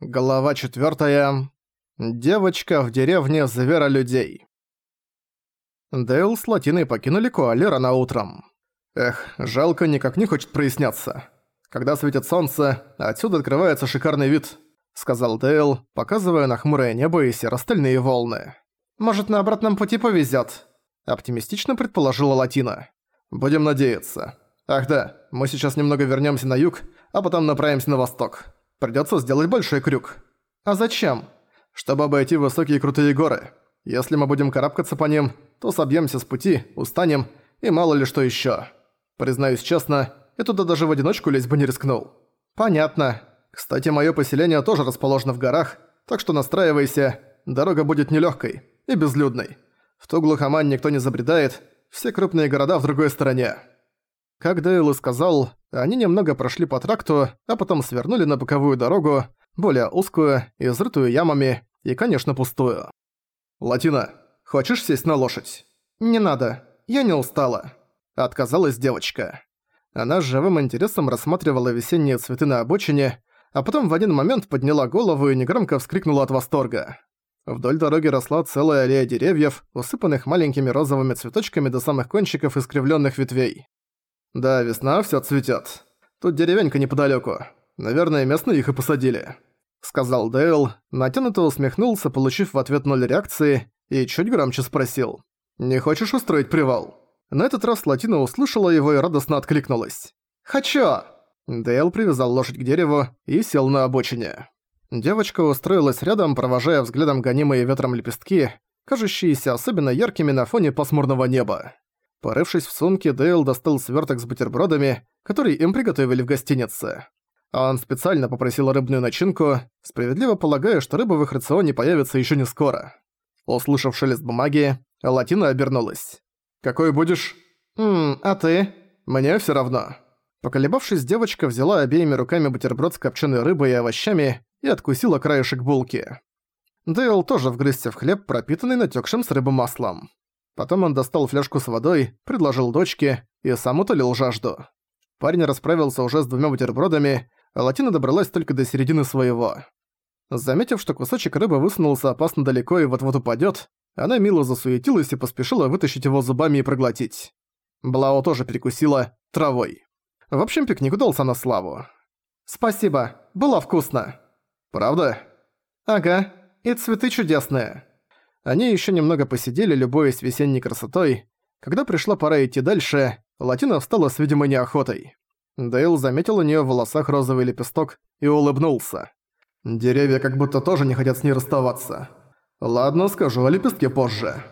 Глава 4. Девочка в деревне зверолюдей. Дейл с Латиной покинули Куали рано утром. Эх, жалко, никак не хочет проясняться. Когда светит солнце, отсюда открывается шикарный вид, сказал Дейл, показывая на хмурое небо и серо-стальные волны. Может, на обратном пути повезет? Оптимистично предположила Латина. Будем надеяться. Ах да, мы сейчас немного вернемся на юг, а потом направимся на восток. Придётся сделать большой крюк. А зачем? Чтобы обойти высокие крутые горы. Если мы будем карабкаться по ним, то собьёмся с пути, устанем и мало ли что ещё. Признаюсь честно, я туда даже в одиночку лезть бы не рискнул. Понятно. Кстати, моё поселение тоже расположено в горах, так что настраивайся, дорога будет нелёгкой и безлюдной. В ту глухомань никто не забредает, все крупные города в другой стороне. Как Дейл и сказал, они немного прошли по тракту, а потом свернули на боковую дорогу, более узкую, изрытую ямами и, конечно, пустую. «Латина, хочешь сесть на лошадь?» «Не надо, я не устала», — отказалась девочка. Она с живым интересом рассматривала весенние цветы на обочине, а потом в один момент подняла голову и негромко вскрикнула от восторга. Вдоль дороги росла целая аллея деревьев, усыпанных маленькими розовыми цветочками до самых кончиков искривленных ветвей. «Да, весна, всё цветет. Тут деревенька неподалёку. Наверное, местные их и посадили», — сказал Дейл, натянуто усмехнулся, получив в ответ ноль реакции, и чуть громче спросил. «Не хочешь устроить привал?» На этот раз Латина услышала его и радостно откликнулась. «Хочу!» Дейл привязал лошадь к дереву и сел на обочине. Девочка устроилась рядом, провожая взглядом гонимые ветром лепестки, кажущиеся особенно яркими на фоне пасмурного неба. Порывшись в сумке, Дейл достал сверток с бутербродами, который им приготовили в гостинице. Он специально попросил рыбную начинку, справедливо полагая, что рыба в их рационе появится еще не скоро. Услышав шелест бумаги, Латина обернулась. «Какой будешь?» «Ммм, а ты?» «Мне все равно». Поколебавшись, девочка взяла обеими руками бутерброд с копченой рыбой и овощами и откусила краешек булки. Дейл тоже вгрызся в хлеб, пропитанный натёкшим с рыбы маслом. Потом он достал фляжку с водой, предложил дочке и сам утолил жажду. Парень расправился уже с двумя бутербродами, а Латина добралась только до середины своего. Заметив, что кусочек рыбы высунулся опасно далеко и вот-вот упадёт, она мило засуетилась и поспешила вытащить его зубами и проглотить. Блао тоже перекусила травой. В общем, пикник удался на славу. «Спасибо, было вкусно». «Правда?» «Ага, и цветы чудесные». Они еще немного посидели, любуясь весенней красотой. Когда пришла пора идти дальше, Латина встала с видимой неохотой. Дейл заметил у нее в волосах розовый лепесток и улыбнулся. «Деревья как будто тоже не хотят с ней расставаться. Ладно, скажу о лепестке позже».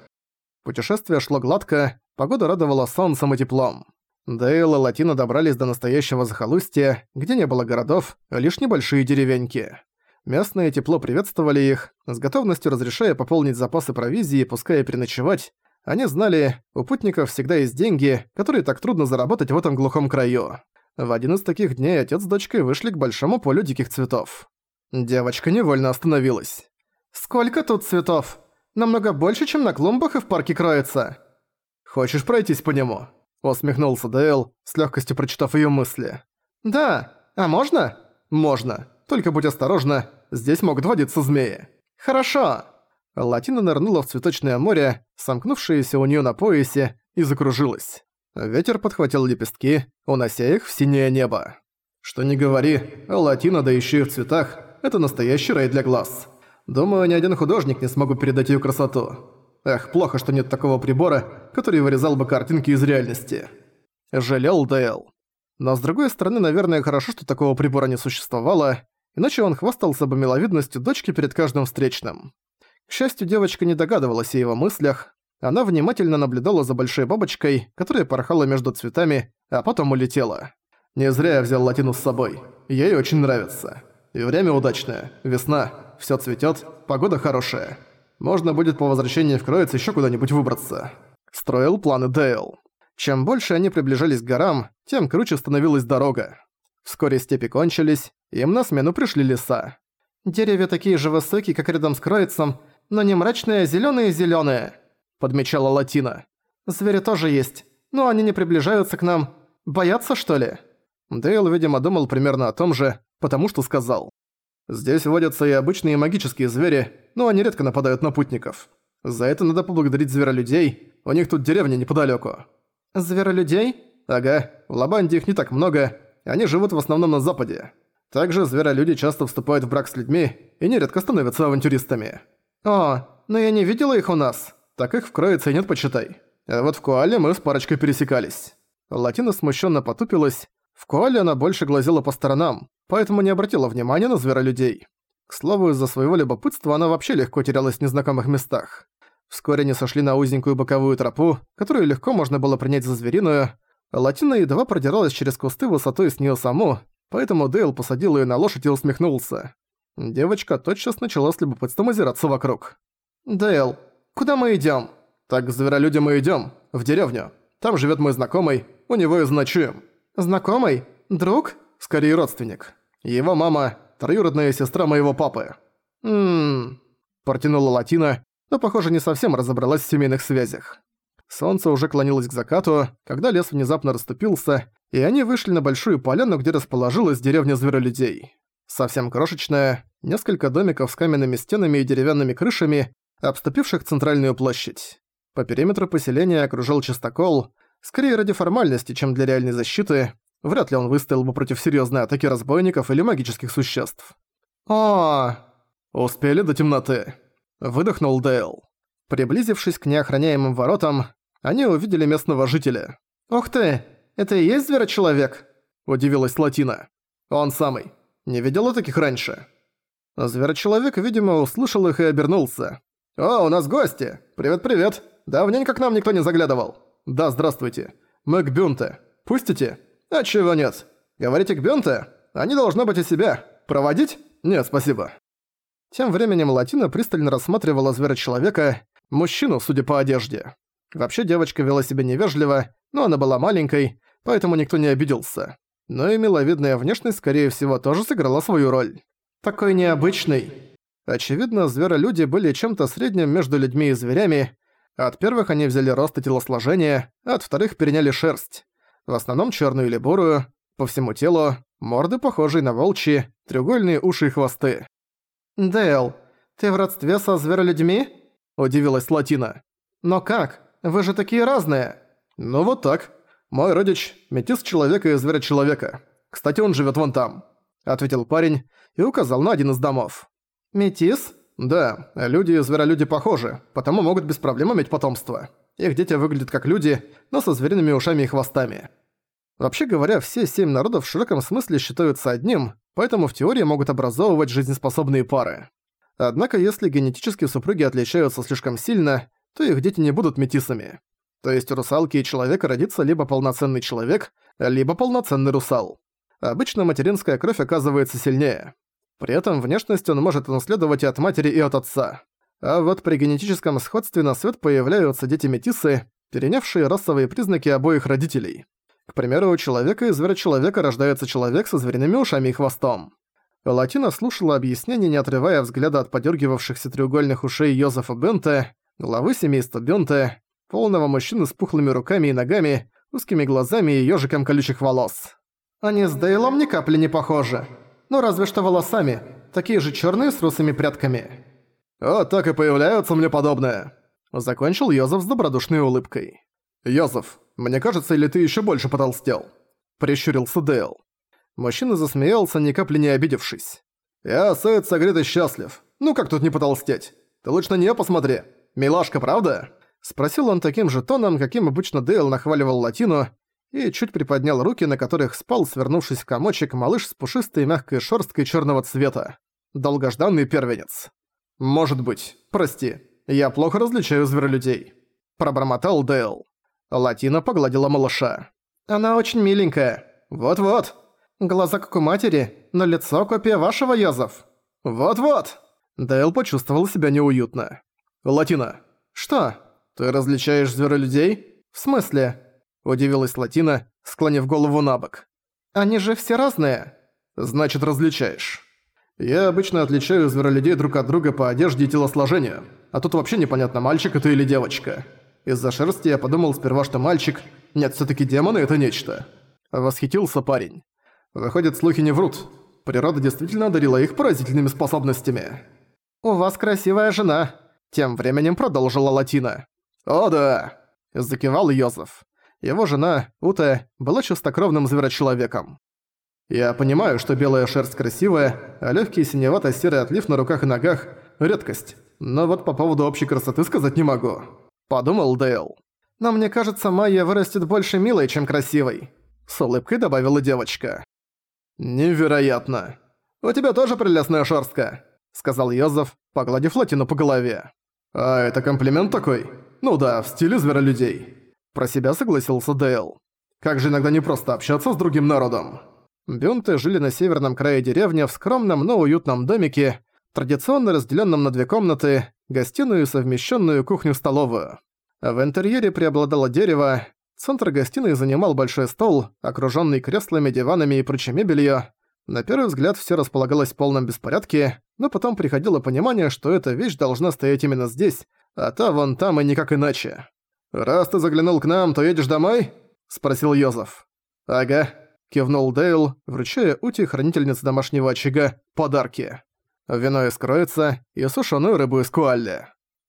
Путешествие шло гладко, погода радовала солнцем и теплом. Дейл и Латина добрались до настоящего захолустья, где не было городов, лишь небольшие деревеньки. Местные тепло приветствовали их, с готовностью разрешая пополнить запасы провизии, пуская переночевать. Они знали, у путников всегда есть деньги, которые так трудно заработать в этом глухом краю. В один из таких дней отец с дочкой вышли к большому полю диких цветов. Девочка невольно остановилась. «Сколько тут цветов? Намного больше, чем на клумбах и в парке кроется». «Хочешь пройтись по нему?» – усмехнулся Дейл, с легкостью прочитав ее мысли. «Да. А можно?» «Можно. Только будь осторожна, здесь могут водиться змеи». «Хорошо». Латина нырнула в цветочное море, сомкнувшееся у нее на поясе, и закружилась. Ветер подхватил лепестки, унося их в синее небо. Что не говори, Латина, да еще и в цветах, это настоящий рай для глаз. Думаю, ни один художник не смог бы передать ее красоту. Эх, плохо, что нет такого прибора, который вырезал бы картинки из реальности. Жалел Дейл. Но с другой стороны, наверное, хорошо, что такого прибора не существовало, иначе он хвастался бы миловидностью дочки перед каждым встречным. К счастью, девочка не догадывалась о его мыслях, она внимательно наблюдала за большой бабочкой, которая порхала между цветами, а потом улетела. Не зря я взял латину с собой. Ей очень нравится. И время удачное. Весна. Всё цветёт. Погода хорошая. Можно будет по возвращении в Кроиц ещё куда-нибудь выбраться. Строил планы Дейл. Чем больше они приближались к горам, тем круче становилась дорога. Вскоре степи кончились, им на смену пришли леса. «Деревья такие же высокие, как рядом с Кроицем, но не мрачные, а зелёные-зелёные», — подмечала Латина. «Звери тоже есть, но они не приближаются к нам. Боятся, что ли?» Дейл, видимо, думал примерно о том же, потому что сказал. Здесь водятся и обычные магические звери, но они редко нападают на путников. За это надо поблагодарить зверолюдей, у них тут деревня неподалеку. Зверолюдей? Ага, в Лабанде их не так много, они живут в основном на западе. Также зверолюди часто вступают в брак с людьми и нередко становятся авантюристами. О, но я не видела их у нас. Так их в Кроице нет, почитай. А вот в Куале мы с парочкой пересекались. Латина смущенно потупилась. В Куале она больше глазела по сторонам, поэтому не обратила внимания на зверолюдей. К слову, из-за своего любопытства она вообще легко терялась в незнакомых местах. Вскоре они сошли на узенькую боковую тропу, которую легко можно было принять за звериную. Латина едва продиралась через кусты высотой с неё саму, поэтому Дейл посадил её на лошадь и усмехнулся. Девочка тотчас начала с любопытством озираться вокруг. «Дейл, куда мы идём?» «Так к зверолюдям мы идём, в деревню. Там живёт мой знакомый, у него и ночуем». «Знакомый? Друг?» «Скорее родственник. Его мама – троюродная сестра моего папы». «Ммм...» – протянула Латина, но, похоже, не совсем разобралась в семейных связях. Солнце уже клонилось к закату, когда лес внезапно расступился, и они вышли на большую поляну, где расположилась деревня зверолюдей. Совсем крошечная, несколько домиков с каменными стенами и деревянными крышами, обступивших центральную площадь. По периметру поселения окружал чистокол, скорее ради формальности, чем для реальной защиты. Вряд ли он выстоял бы против серьезной атаки разбойников или магических существ. О, успели до темноты. Выдохнул Дейл. Приблизившись к неохраняемым воротам, они увидели местного жителя. «Ух ты! Это и есть зверочеловек?» – удивилась Латина. «Он самый. Не видела таких раньше?» Зверочеловек, видимо, услышал их и обернулся. «О, у нас гости! Привет-привет! Давненько к нам никто не заглядывал. Да, здравствуйте. Мы к Бюнте. Пустите? А чего нет? Говорите к Бюнте? Они должны быть у себя. Проводить? Нет, спасибо». Тем временем Латина пристально рассматривала зверочеловека, мужчину, судя по одежде. Вообще девочка вела себя невежливо, но она была маленькой, поэтому никто не обиделся. Но и миловидная внешность, скорее всего, тоже сыграла свою роль. Такой необычный. Очевидно, зверолюди были чем-то средним между людьми и зверями. От первых они взяли рост и телосложение, от вторых переняли шерсть. В основном черную или бурую, по всему телу, морды похожие на волчьи, треугольные уши и хвосты. «Дейл, ты в родстве со зверолюдьми?» – удивилась Латина. «Но как? Вы же такие разные!» «Ну вот так. Мой родич – метис человека и зверя-человека. Кстати, он живет вон там», – ответил парень и указал на один из домов. «Метис?» «Да, люди и зверолюди похожи, потому могут без проблем иметь потомство. Их дети выглядят как люди, но со звериными ушами и хвостами. Вообще говоря, все семь народов в широком смысле считаются одним, поэтому в теории могут образовывать жизнеспособные пары. Однако если генетические супруги отличаются слишком сильно, то их дети не будут метисами. То есть у русалки и человека родится либо полноценный человек, либо полноценный русал. Обычно материнская кровь оказывается сильнее. При этом внешность он может унаследовать и от матери, и от отца. А вот при генетическом сходстве на свет появляются дети-метисы, перенявшие расовые признаки обоих родителей. К примеру, у человека и зверя-человека рождается человек со звериными ушами и хвостом. Латина слушала объяснение, не отрывая взгляда от подергивавшихся треугольных ушей Йозефа Бента, главы семейства Бента, полного мужчины с пухлыми руками и ногами, узкими глазами и ёжиком колючих волос. «Они с Дейлом ни капли не похожи. Ну разве что волосами, такие же черные с русыми прядками». «Вот так и появляются мне подобное», — закончил Йозеф с добродушной улыбкой. «Йозеф, мне кажется, или ты еще больше потолстел?» – прищурился Дейл. Мужчина засмеялся, ни капли не обидевшись. «Я сыт, согрет и счастлив. Ну как тут не потолстеть? Ты лучше на неё посмотри. Милашка, правда?» Спросил он таким же тоном, каким обычно Дейл нахваливал Латину, и чуть приподнял руки, на которых спал, свернувшись в комочек, малыш с пушистой мягкой шерсткой черного цвета. Долгожданный первенец. «Может быть. Прости. Я плохо различаю зверолюдей», – пробормотал Дейл. Латина погладила малыша. «Она очень миленькая. Вот-вот. Глаза как у матери, но лицо копия вашего, Йозеф. Вот-вот». Дейл почувствовал себя неуютно. «Латина». «Что? Ты различаешь зверолюдей?» «В смысле?» Удивилась Латина, склонив голову на бок. «Они же все разные». «Значит, различаешь». «Я обычно отличаю зверолюдей друг от друга по одежде и телосложению, а тут вообще непонятно, мальчик это или девочка». Из-за шерсти я подумал сперва, что мальчик... Нет, всё-таки демоны — это нечто. Восхитился парень. Выходит, слухи не врут. Природа действительно одарила их поразительными способностями. «У вас красивая жена», – тем временем продолжила Латина. «О да!» – закивал Йозеф. Его жена, Ута, была чистокровным зверочеловеком. «Я понимаю, что белая шерсть красивая, а легкий синевато-серый отлив на руках и ногах – редкость. Но вот по поводу общей красоты сказать не могу», – подумал Дейл. «Но мне кажется, Майя вырастет больше милой, чем красивой», – с улыбкой добавила девочка. «Невероятно. У тебя тоже прелестная шерстка», – сказал Йозеф, погладив Латину по голове. «А это комплимент такой? Ну да, в стиле зверолюдей». Про себя согласился Дейл. «Как же иногда не просто общаться с другим народом». Бюнты жили на северном крае деревни в скромном, но уютном домике, традиционно разделенном на две комнаты, гостиную и совмещенную кухню-столовую. В интерьере преобладало дерево, центр гостиной занимал большой стол, окруженный креслами, диванами и прочей мебелью. На первый взгляд все располагалось в полном беспорядке, но потом приходило понимание, что эта вещь должна стоять именно здесь, а та вон там и никак иначе. «Раз ты заглянул к нам, то едешь домой?» – спросил Йозеф. «Ага», – кивнул Дейл, вручая Ути, хранительнице домашнего очага, подарки. Вино из кроица и сушеную рыбу из куалли.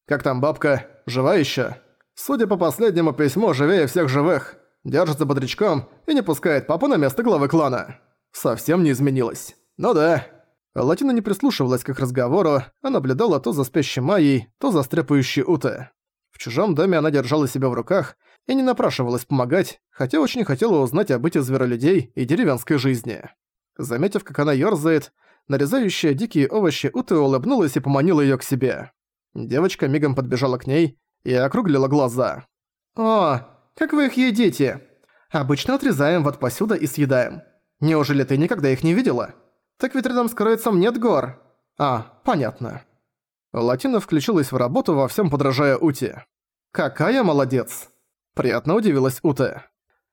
«Как там бабка? Жива еще? Судя по последнему письму, живее всех живых. Держится бодрячком и не пускает папу на место главы клана. Совсем не изменилась. Ну да. Латина не прислушивалась к их разговору, а наблюдала то за спящей Майей, то за стряпающей Уты. В чужом доме она держала себя в руках и не напрашивалась помогать, хотя очень хотела узнать о быте зверолюдей и деревенской жизни. Заметив, как она ёрзает, нарезающая дикие овощи Уты улыбнулась и поманила её к себе. Девочка мигом подбежала к ней и округлила глаза. «О, как вы их едите? Обычно отрезаем вот посюда и съедаем. Неужели ты никогда их не видела? Так ведь рядом с Кроицем нет гор. А, понятно». Латина включилась в работу, во всем подражая Уте. «Какая молодец!» Приятно удивилась Ута.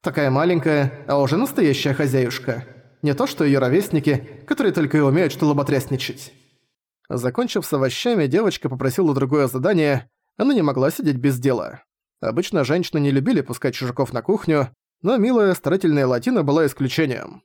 «Такая маленькая, а уже настоящая хозяюшка. Не то что её ровесники, которые только и умеют что лоботрясничать». Закончив с овощами, девочка попросила другое задание, она не могла сидеть без дела. Обычно женщины не любили пускать чужаков на кухню, но милая, старательная Латина была исключением.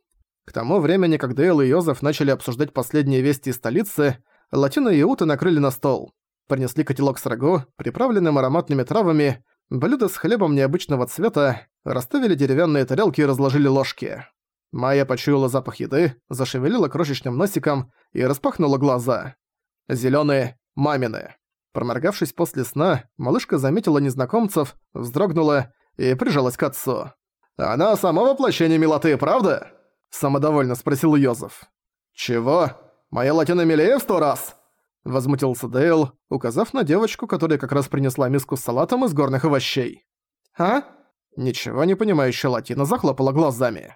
К тому времени, как Дейл и Йозеф начали обсуждать последние вести из столицы, Латина и Ута накрыли на стол. Принесли котелок с рагу, приправленным ароматными травами, блюдо с хлебом необычного цвета, расставили деревянные тарелки и разложили ложки. Майя почуяла запах еды, зашевелила крошечным носиком и распахнула глаза. Зелёные – мамины. Проморгавшись после сна, малышка заметила незнакомцев, вздрогнула и прижалась к отцу. «Она само воплощение милоты, правда?» – самодовольно спросил Йозеф. «Чего? Моя латина милее в сто раз?» – возмутился Дейл, указав на девочку, которая как раз принесла миску с салатом из горных овощей. «А?» Ничего не понимающая латина захлопала глазами.